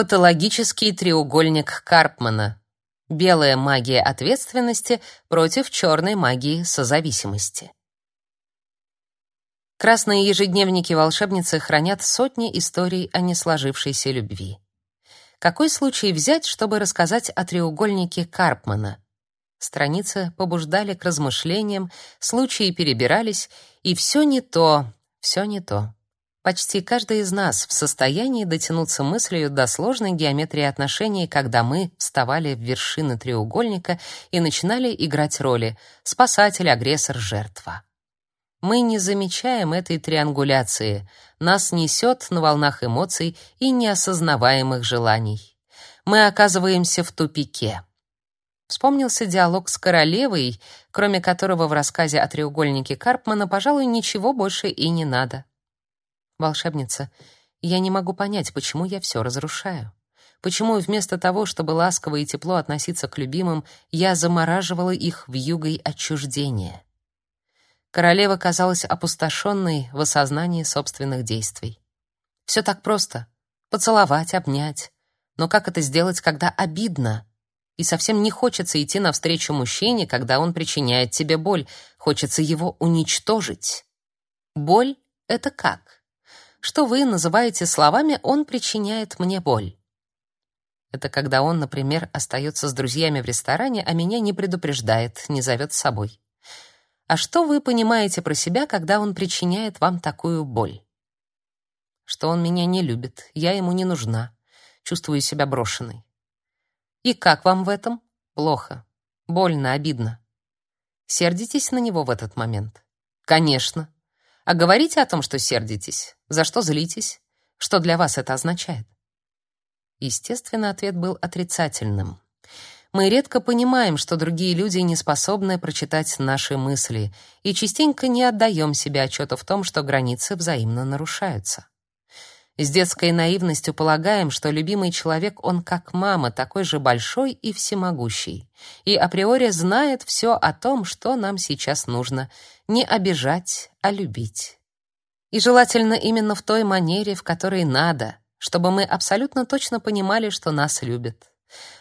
Патологический треугольник Карпмана. Белая магия ответственности против черной магии созависимости. Красные ежедневники волшебницы хранят сотни историй о несложившейся любви. Какой случай взять, чтобы рассказать о треугольнике Карпмана? Страницы побуждали к размышлениям, случаи перебирались, и все не то, все не то. Почти каждый из нас в состоянии дотянуться мыслью до сложной геометрии отношений, когда мы вставали в вершины треугольника и начинали играть роли спасатель, агрессор, жертва. Мы не замечаем этой триангуляции. Нас несет на волнах эмоций и неосознаваемых желаний. Мы оказываемся в тупике. Вспомнился диалог с королевой, кроме которого в рассказе о треугольнике Карпмана, пожалуй, ничего больше и не надо. Волшебница, я не могу понять, почему я все разрушаю. Почему вместо того, чтобы ласково и тепло относиться к любимым, я замораживала их в югой отчуждения? Королева казалась опустошенной в осознании собственных действий. Все так просто: поцеловать, обнять. Но как это сделать, когда обидно? И совсем не хочется идти навстречу мужчине, когда он причиняет тебе боль, хочется его уничтожить. Боль это как? Что вы называете словами он причиняет мне боль? Это когда он, например, остается с друзьями в ресторане, а меня не предупреждает, не зовет с собой. А что вы понимаете про себя, когда он причиняет вам такую боль? Что он меня не любит, я ему не нужна, чувствую себя брошенной. И как вам в этом? Плохо, больно, обидно. Сердитесь на него в этот момент? Конечно. А говорите о том, что сердитесь. За что злитесь? Что для вас это означает? Естественно, ответ был отрицательным. Мы редко понимаем, что другие люди не способны прочитать наши мысли, и частенько не отдаем себе отчета в том, что границы взаимно нарушаются. С детской наивностью полагаем, что любимый человек, он как мама, такой же большой и всемогущий, и априори знает все о том, что нам сейчас нужно, не обижать, а любить. И желательно именно в той манере, в которой надо, чтобы мы абсолютно точно понимали, что нас любят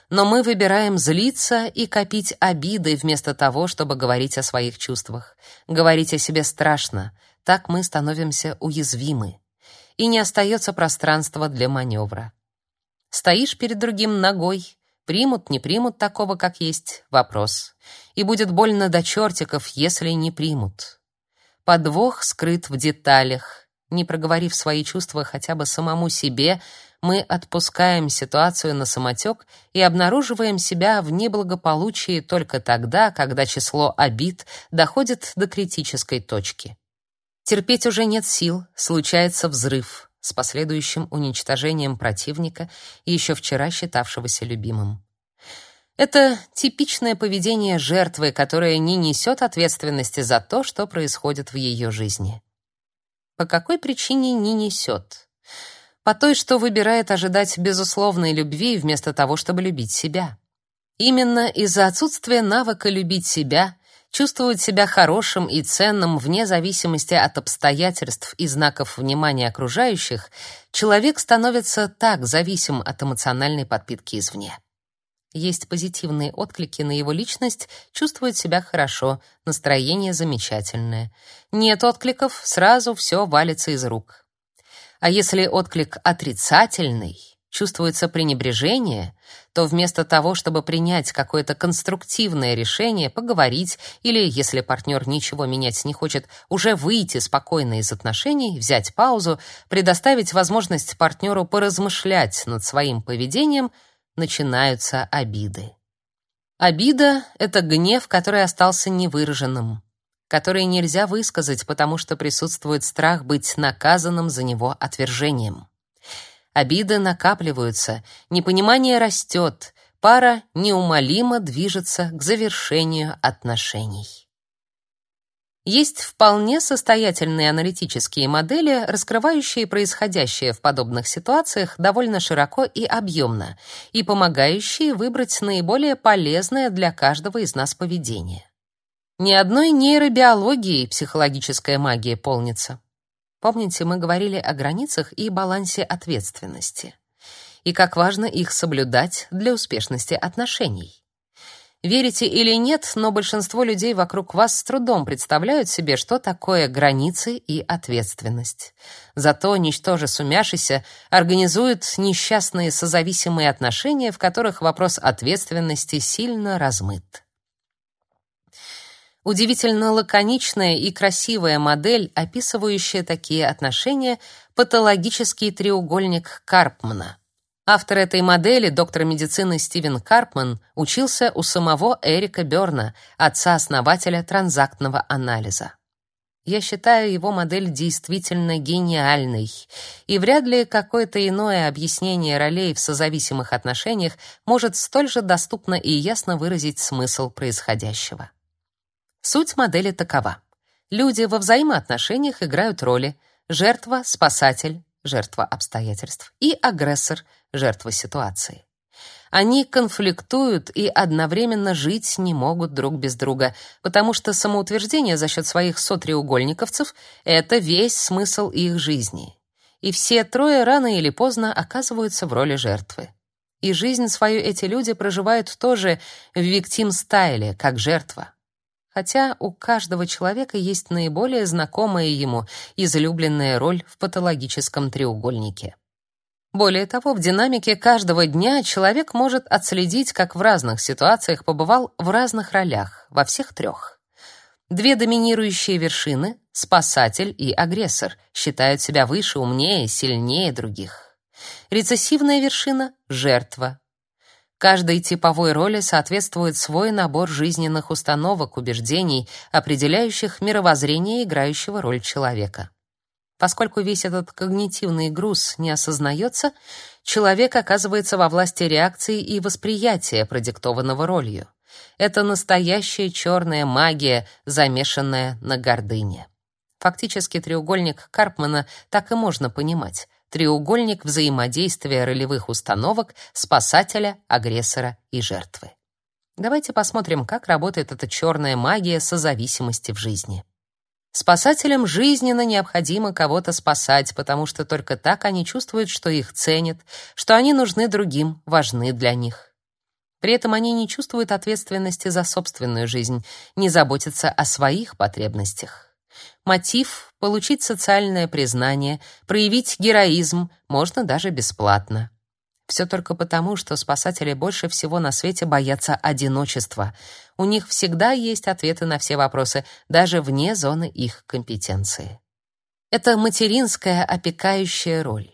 но мы выбираем злиться и копить обиды вместо того, чтобы говорить о своих чувствах. Говорить о себе страшно, так мы становимся уязвимы, и не остается пространства для маневра. Стоишь перед другим ногой, примут, не примут такого, как есть, вопрос. И будет больно до чертиков, если не примут. Подвох скрыт в деталях. Не проговорив свои чувства хотя бы самому себе, мы отпускаем ситуацию на самотек и обнаруживаем себя в неблагополучии только тогда, когда число обид доходит до критической точки. Терпеть уже нет сил, случается взрыв с последующим уничтожением противника, еще вчера считавшегося любимым. Это типичное поведение жертвы, которая не несет ответственности за то, что происходит в ее жизни. По какой причине не несет? по той, что выбирает ожидать безусловной любви вместо того, чтобы любить себя. Именно из-за отсутствия навыка любить себя, чувствовать себя хорошим и ценным вне зависимости от обстоятельств и знаков внимания окружающих, человек становится так зависим от эмоциональной подпитки извне. Есть позитивные отклики на его личность, чувствует себя хорошо, настроение замечательное. Нет откликов, сразу все валится из рук. А если отклик отрицательный, чувствуется пренебрежение, то вместо того, чтобы принять какое-то конструктивное решение, поговорить или, если партнер ничего менять не хочет, уже выйти спокойно из отношений, взять паузу, предоставить возможность партнеру поразмышлять над своим поведением, начинаются обиды. Обида — это гнев, который остался невыраженным которые нельзя высказать, потому что присутствует страх быть наказанным за него отвержением. Обиды накапливаются, непонимание растет, пара неумолимо движется к завершению отношений. Есть вполне состоятельные аналитические модели, раскрывающие происходящее в подобных ситуациях довольно широко и объемно, и помогающие выбрать наиболее полезное для каждого из нас поведение. Ни одной нейробиологии психологическая магия полнится. Помните, мы говорили о границах и балансе ответственности. и как важно их соблюдать для успешности отношений. Верите или нет, но большинство людей вокруг вас с трудом представляют себе, что такое границы и ответственность. Зато, ничтоже сумяшися, организуют несчастные созависимые отношения, в которых вопрос ответственности сильно размыт. Удивительно лаконичная и красивая модель, описывающая такие отношения, патологический треугольник Карпмана. Автор этой модели, доктор медицины Стивен Карпман, учился у самого Эрика Бёрна, отца-основателя транзактного анализа. Я считаю его модель действительно гениальной, и вряд ли какое-то иное объяснение ролей в созависимых отношениях может столь же доступно и ясно выразить смысл происходящего. Суть модели такова. Люди во взаимоотношениях играют роли жертва, спасатель, жертва обстоятельств, и агрессор, жертва ситуации. Они конфликтуют и одновременно жить не могут друг без друга, потому что самоутверждение за счет своих сотреугольниковцев — это весь смысл их жизни. И все трое рано или поздно оказываются в роли жертвы. И жизнь свою эти люди проживают тоже в виктим-стайле, как жертва хотя у каждого человека есть наиболее знакомая ему излюбленная роль в патологическом треугольнике. Более того, в динамике каждого дня человек может отследить, как в разных ситуациях побывал в разных ролях, во всех трех. Две доминирующие вершины — спасатель и агрессор — считают себя выше, умнее, сильнее других. Рецессивная вершина — жертва, Каждой типовой роли соответствует свой набор жизненных установок, убеждений, определяющих мировоззрение играющего роль человека. Поскольку весь этот когнитивный груз не осознается, человек оказывается во власти реакции и восприятия, продиктованного ролью. Это настоящая черная магия, замешанная на гордыне. Фактически треугольник Карпмана так и можно понимать треугольник взаимодействия ролевых установок спасателя, агрессора и жертвы. Давайте посмотрим, как работает эта черная магия созависимости в жизни. Спасателям жизненно необходимо кого-то спасать, потому что только так они чувствуют, что их ценят, что они нужны другим, важны для них. При этом они не чувствуют ответственности за собственную жизнь, не заботятся о своих потребностях. Мотив — получить социальное признание, проявить героизм, можно даже бесплатно. Все только потому, что спасатели больше всего на свете боятся одиночества. У них всегда есть ответы на все вопросы, даже вне зоны их компетенции. Это материнская опекающая роль.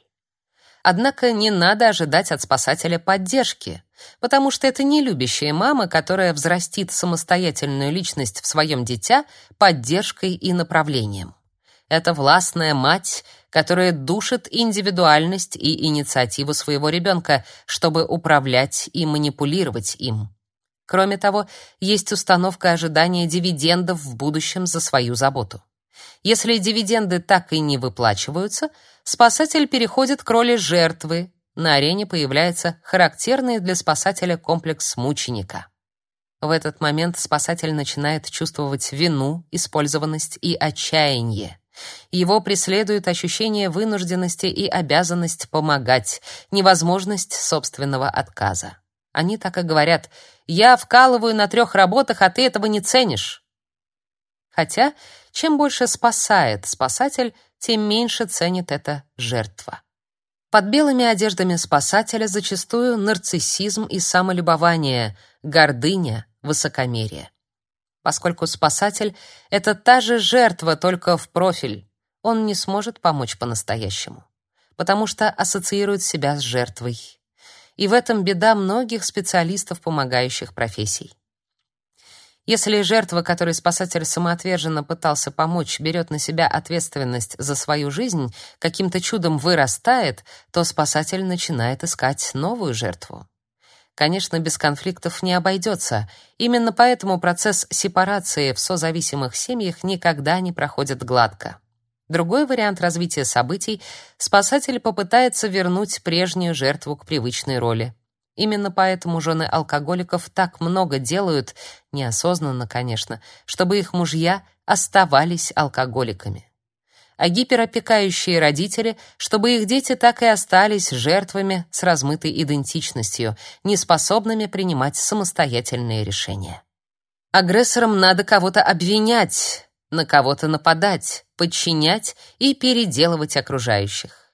Однако не надо ожидать от спасателя поддержки, потому что это не любящая мама, которая взрастит самостоятельную личность в своем дитя поддержкой и направлением. Это властная мать, которая душит индивидуальность и инициативу своего ребенка, чтобы управлять и манипулировать им. Кроме того, есть установка ожидания дивидендов в будущем за свою заботу. Если дивиденды так и не выплачиваются, спасатель переходит к роли жертвы. На арене появляется характерный для спасателя комплекс мученика. В этот момент спасатель начинает чувствовать вину, использованность и отчаяние. Его преследует ощущение вынужденности и обязанность помогать, невозможность собственного отказа. Они так и говорят: "Я вкалываю на трех работах, а ты этого не ценишь". Хотя чем больше спасает спасатель, тем меньше ценит это жертва. Под белыми одеждами спасателя зачастую нарциссизм и самолюбование, гордыня, высокомерие. Поскольку спасатель — это та же жертва, только в профиль, он не сможет помочь по-настоящему, потому что ассоциирует себя с жертвой. И в этом беда многих специалистов помогающих профессий. Если жертва, которой спасатель самоотверженно пытался помочь, берет на себя ответственность за свою жизнь, каким-то чудом вырастает, то спасатель начинает искать новую жертву. Конечно, без конфликтов не обойдется. Именно поэтому процесс сепарации в созависимых семьях никогда не проходит гладко. Другой вариант развития событий — спасатель попытается вернуть прежнюю жертву к привычной роли. Именно поэтому жены алкоголиков так много делают, неосознанно, конечно, чтобы их мужья оставались алкоголиками. а гиперопекающие родители, чтобы их дети так и остались жертвами с размытой идентичностью, неспособными принимать самостоятельные решения. Агрессорам надо кого-то обвинять, на кого-то нападать, подчинять и переделывать окружающих.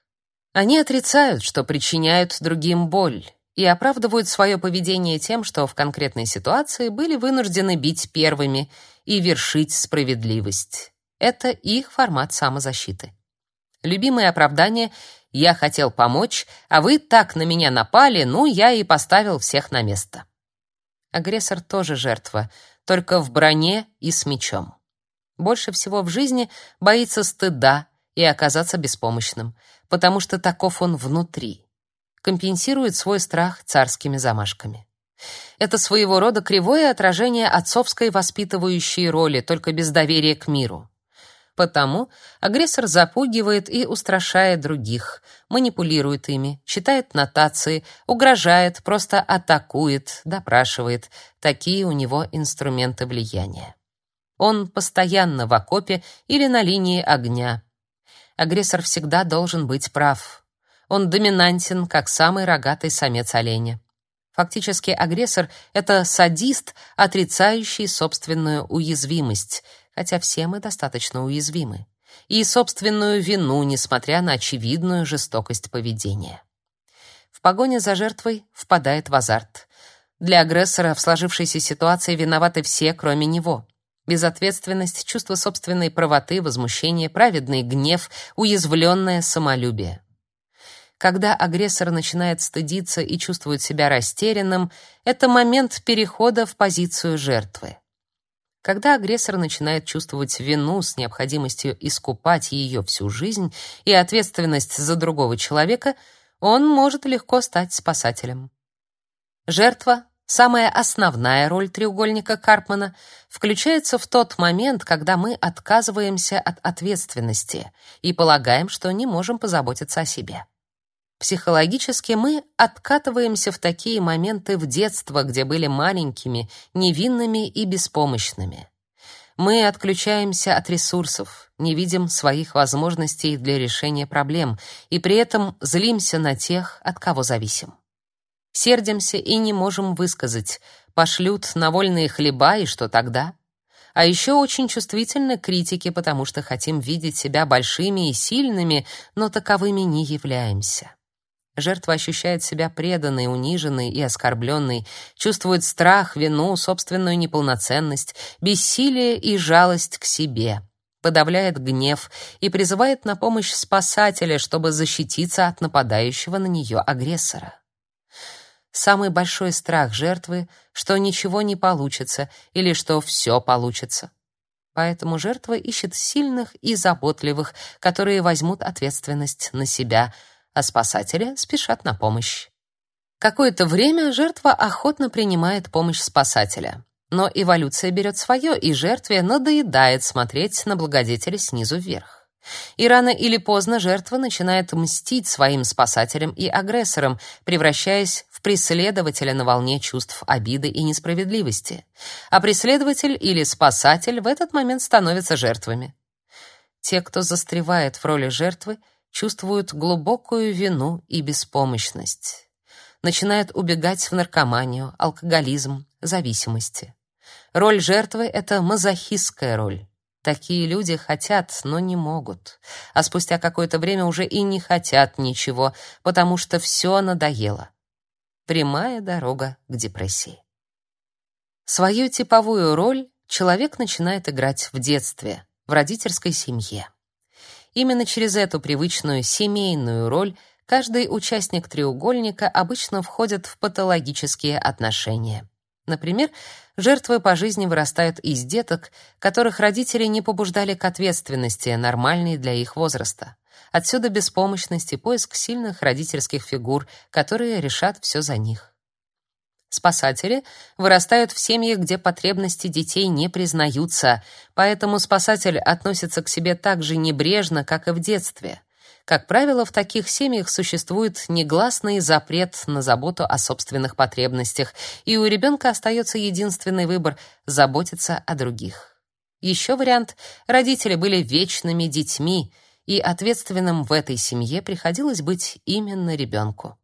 Они отрицают, что причиняют другим боль, и оправдывают свое поведение тем, что в конкретной ситуации были вынуждены бить первыми и вершить справедливость. Это их формат самозащиты. Любимое оправдание «я хотел помочь, а вы так на меня напали, ну, я и поставил всех на место». Агрессор тоже жертва, только в броне и с мечом. Больше всего в жизни боится стыда и оказаться беспомощным, потому что таков он внутри компенсирует свой страх царскими замашками. Это своего рода кривое отражение отцовской воспитывающей роли, только без доверия к миру. Потому агрессор запугивает и устрашает других, манипулирует ими, читает нотации, угрожает, просто атакует, допрашивает. Такие у него инструменты влияния. Он постоянно в окопе или на линии огня. Агрессор всегда должен быть прав, он доминантен, как самый рогатый самец оленя. Фактически агрессор — это садист, отрицающий собственную уязвимость, хотя все мы достаточно уязвимы, и собственную вину, несмотря на очевидную жестокость поведения. В погоне за жертвой впадает в азарт. Для агрессора в сложившейся ситуации виноваты все, кроме него. Безответственность, чувство собственной правоты, возмущение, праведный гнев, уязвленное самолюбие. Когда агрессор начинает стыдиться и чувствует себя растерянным, это момент перехода в позицию жертвы. Когда агрессор начинает чувствовать вину с необходимостью искупать ее всю жизнь и ответственность за другого человека, он может легко стать спасателем. Жертва, самая основная роль треугольника Карпмана, включается в тот момент, когда мы отказываемся от ответственности и полагаем, что не можем позаботиться о себе. Психологически мы откатываемся в такие моменты в детство, где были маленькими, невинными и беспомощными. Мы отключаемся от ресурсов, не видим своих возможностей для решения проблем и при этом злимся на тех, от кого зависим. Сердимся и не можем высказать, пошлют на вольные хлеба и что тогда? А еще очень чувствительны к критике, потому что хотим видеть себя большими и сильными, но таковыми не являемся. Жертва ощущает себя преданной, униженной и оскорбленной, чувствует страх, вину, собственную неполноценность, бессилие и жалость к себе, подавляет гнев и призывает на помощь спасателя, чтобы защититься от нападающего на нее агрессора. Самый большой страх жертвы, что ничего не получится или что все получится. Поэтому жертва ищет сильных и заботливых, которые возьмут ответственность на себя — а спасатели спешат на помощь. Какое-то время жертва охотно принимает помощь спасателя. Но эволюция берет свое, и жертве надоедает смотреть на благодетеля снизу вверх. И рано или поздно жертва начинает мстить своим спасателям и агрессорам, превращаясь в преследователя на волне чувств обиды и несправедливости. А преследователь или спасатель в этот момент становятся жертвами. Те, кто застревает в роли жертвы, чувствуют глубокую вину и беспомощность. Начинают убегать в наркоманию, алкоголизм, зависимости. Роль жертвы — это мазохистская роль. Такие люди хотят, но не могут. А спустя какое-то время уже и не хотят ничего, потому что все надоело. Прямая дорога к депрессии. Свою типовую роль человек начинает играть в детстве, в родительской семье. Именно через эту привычную семейную роль каждый участник треугольника обычно входит в патологические отношения. Например, жертвы по жизни вырастают из деток, которых родители не побуждали к ответственности, нормальной для их возраста. Отсюда беспомощность и поиск сильных родительских фигур, которые решат все за них. Спасатели вырастают в семьях, где потребности детей не признаются, поэтому спасатель относится к себе так же небрежно, как и в детстве. Как правило, в таких семьях существует негласный запрет на заботу о собственных потребностях, и у ребенка остается единственный выбор заботиться о других. Еще вариант родители были вечными детьми, и ответственным в этой семье приходилось быть именно ребенку.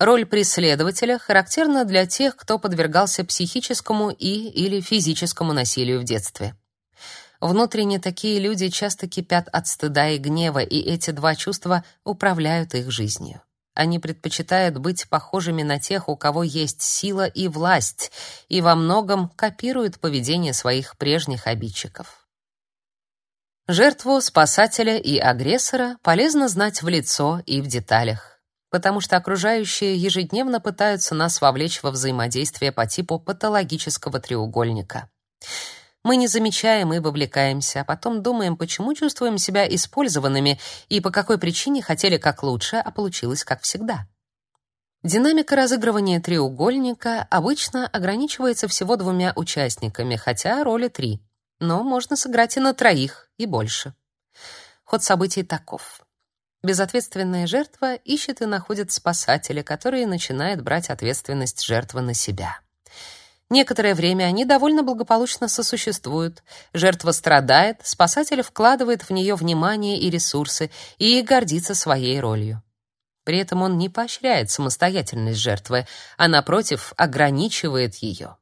Роль преследователя характерна для тех, кто подвергался психическому и или физическому насилию в детстве. Внутренне такие люди часто кипят от стыда и гнева, и эти два чувства управляют их жизнью. Они предпочитают быть похожими на тех, у кого есть сила и власть, и во многом копируют поведение своих прежних обидчиков. Жертву, спасателя и агрессора полезно знать в лицо и в деталях, потому что окружающие ежедневно пытаются нас вовлечь во взаимодействие по типу патологического треугольника. Мы не замечаем и вовлекаемся, а потом думаем, почему чувствуем себя использованными и по какой причине хотели как лучше, а получилось как всегда. Динамика разыгрывания треугольника обычно ограничивается всего двумя участниками, хотя роли три. Но можно сыграть и на троих, и больше. Ход событий таков. Безответственная жертва ищет и находит спасателя, который начинает брать ответственность жертвы на себя. Некоторое время они довольно благополучно сосуществуют. Жертва страдает, спасатель вкладывает в нее внимание и ресурсы и гордится своей ролью. При этом он не поощряет самостоятельность жертвы, а напротив, ограничивает ее.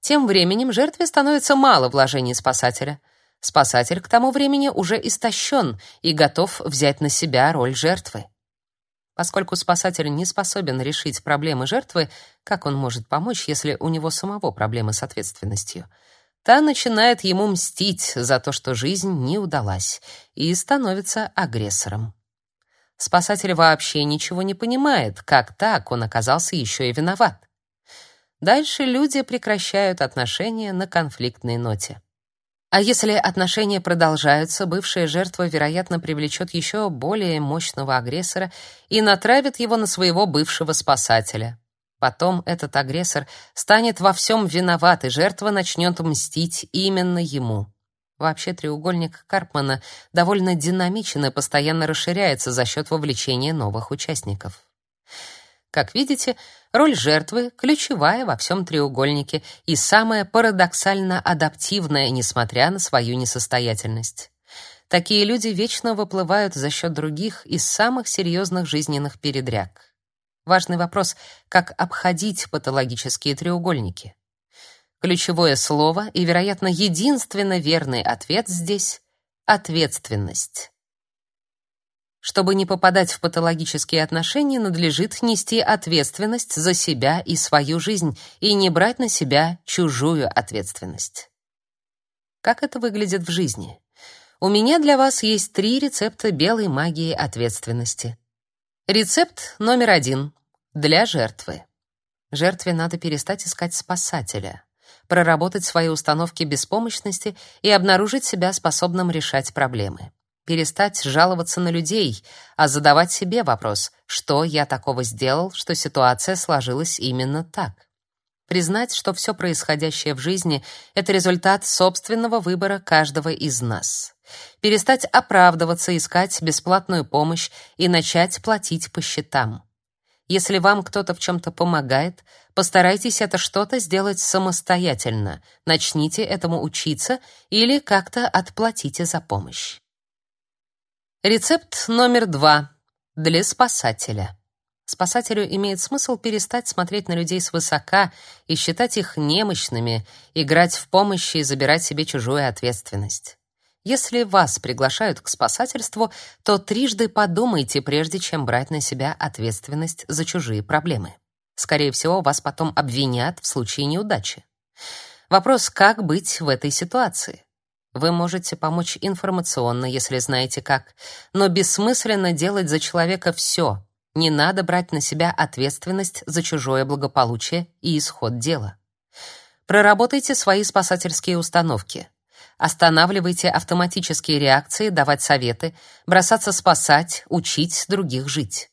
Тем временем жертве становится мало вложений спасателя. Спасатель к тому времени уже истощен и готов взять на себя роль жертвы. Поскольку спасатель не способен решить проблемы жертвы, как он может помочь, если у него самого проблемы с ответственностью? Та начинает ему мстить за то, что жизнь не удалась, и становится агрессором. Спасатель вообще ничего не понимает, как так он оказался еще и виноват. Дальше люди прекращают отношения на конфликтной ноте. А если отношения продолжаются, бывшая жертва, вероятно, привлечет еще более мощного агрессора и натравит его на своего бывшего спасателя. Потом этот агрессор станет во всем виноват, и жертва начнет мстить именно ему. Вообще треугольник Карпмана довольно динамичен и постоянно расширяется за счет вовлечения новых участников. Как видите, роль жертвы ключевая во всем треугольнике и самая парадоксально адаптивная, несмотря на свою несостоятельность. Такие люди вечно выплывают за счет других из самых серьезных жизненных передряг. Важный вопрос как обходить патологические треугольники. Ключевое слово и, вероятно, единственно верный ответ здесь ответственность. Чтобы не попадать в патологические отношения, надлежит нести ответственность за себя и свою жизнь и не брать на себя чужую ответственность. Как это выглядит в жизни? У меня для вас есть три рецепта белой магии ответственности. Рецепт номер один для жертвы. Жертве надо перестать искать спасателя, проработать свои установки беспомощности и обнаружить себя способным решать проблемы перестать жаловаться на людей, а задавать себе вопрос, что я такого сделал, что ситуация сложилась именно так. Признать, что все происходящее в жизни — это результат собственного выбора каждого из нас. Перестать оправдываться, искать бесплатную помощь и начать платить по счетам. Если вам кто-то в чем-то помогает, постарайтесь это что-то сделать самостоятельно. Начните этому учиться или как-то отплатите за помощь. Рецепт номер два для спасателя. Спасателю имеет смысл перестать смотреть на людей свысока и считать их немощными, играть в помощь и забирать себе чужую ответственность. Если вас приглашают к спасательству, то трижды подумайте, прежде чем брать на себя ответственность за чужие проблемы. Скорее всего, вас потом обвинят в случае неудачи. Вопрос, как быть в этой ситуации? Вы можете помочь информационно, если знаете как, но бессмысленно делать за человека все. Не надо брать на себя ответственность за чужое благополучие и исход дела. Проработайте свои спасательские установки. Останавливайте автоматические реакции, давать советы, бросаться спасать, учить других жить.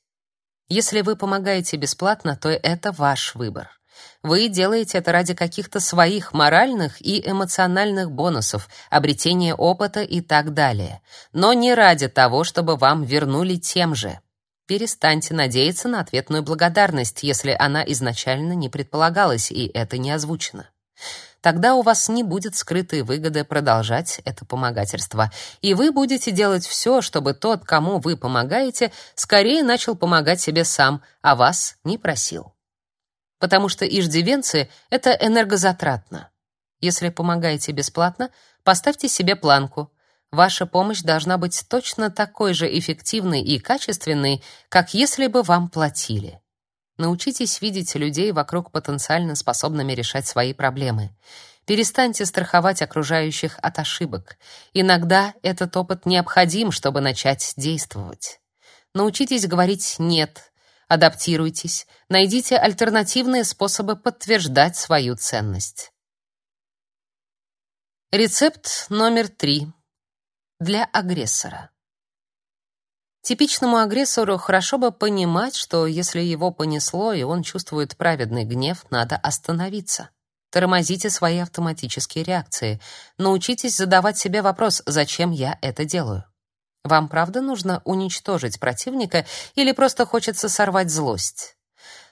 Если вы помогаете бесплатно, то это ваш выбор. Вы делаете это ради каких-то своих моральных и эмоциональных бонусов, обретения опыта и так далее, но не ради того, чтобы вам вернули тем же. Перестаньте надеяться на ответную благодарность, если она изначально не предполагалась и это не озвучено. Тогда у вас не будет скрытой выгоды продолжать это помогательство, и вы будете делать все, чтобы тот, кому вы помогаете, скорее начал помогать себе сам, а вас не просил. Потому что иждивенцы — это энергозатратно. Если помогаете бесплатно, поставьте себе планку. Ваша помощь должна быть точно такой же эффективной и качественной, как если бы вам платили. Научитесь видеть людей вокруг потенциально способными решать свои проблемы. Перестаньте страховать окружающих от ошибок. Иногда этот опыт необходим, чтобы начать действовать. Научитесь говорить «нет», адаптируйтесь, найдите альтернативные способы подтверждать свою ценность. Рецепт номер три. Для агрессора. Типичному агрессору хорошо бы понимать, что если его понесло и он чувствует праведный гнев, надо остановиться. Тормозите свои автоматические реакции. Научитесь задавать себе вопрос «Зачем я это делаю?». Вам правда нужно уничтожить противника или просто хочется сорвать злость?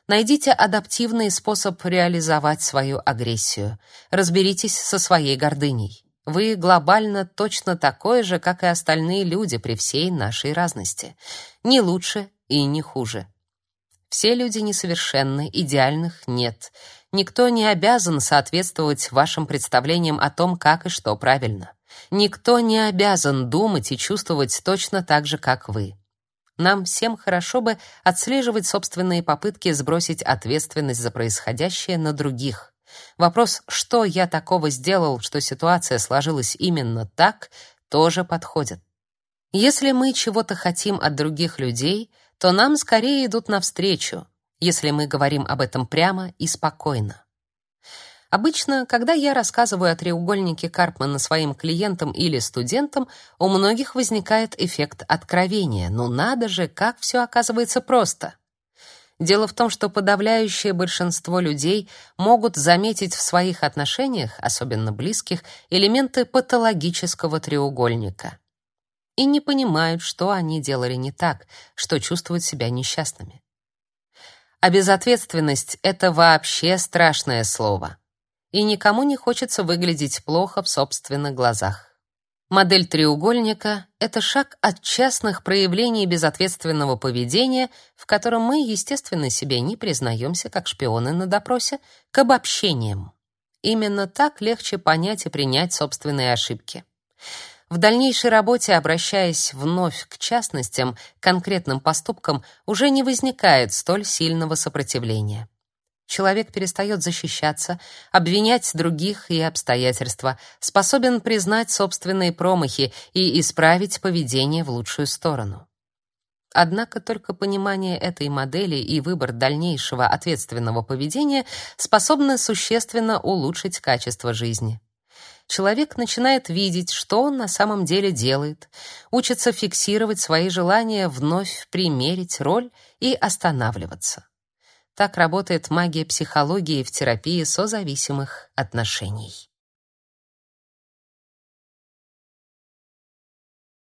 Найдите адаптивный способ реализовать свою агрессию. Разберитесь со своей гордыней. Вы глобально точно такой же, как и остальные люди при всей нашей разности. Не лучше и не хуже. Все люди несовершенны, идеальных нет. Никто не обязан соответствовать вашим представлениям о том, как и что правильно. Никто не обязан думать и чувствовать точно так же, как вы. Нам всем хорошо бы отслеживать собственные попытки сбросить ответственность за происходящее на других. Вопрос, что я такого сделал, что ситуация сложилась именно так, тоже подходит. Если мы чего-то хотим от других людей, то нам скорее идут навстречу, если мы говорим об этом прямо и спокойно. Обычно, когда я рассказываю о треугольнике Карпмана своим клиентам или студентам, у многих возникает эффект откровения. Ну надо же, как все оказывается просто. Дело в том, что подавляющее большинство людей могут заметить в своих отношениях, особенно близких, элементы патологического треугольника и не понимают, что они делали не так, что чувствуют себя несчастными. А безответственность — это вообще страшное слово. И никому не хочется выглядеть плохо в собственных глазах. Модель треугольника — это шаг от частных проявлений безответственного поведения, в котором мы, естественно, себе не признаемся, как шпионы на допросе, к обобщениям. Именно так легче понять и принять собственные ошибки. В дальнейшей работе, обращаясь вновь к частностям, конкретным поступкам, уже не возникает столь сильного сопротивления. Человек перестает защищаться, обвинять других и обстоятельства, способен признать собственные промахи и исправить поведение в лучшую сторону. Однако только понимание этой модели и выбор дальнейшего ответственного поведения способны существенно улучшить качество жизни. Человек начинает видеть, что он на самом деле делает, учится фиксировать свои желания, вновь примерить роль и останавливаться. Так работает магия психологии в терапии созависимых отношений.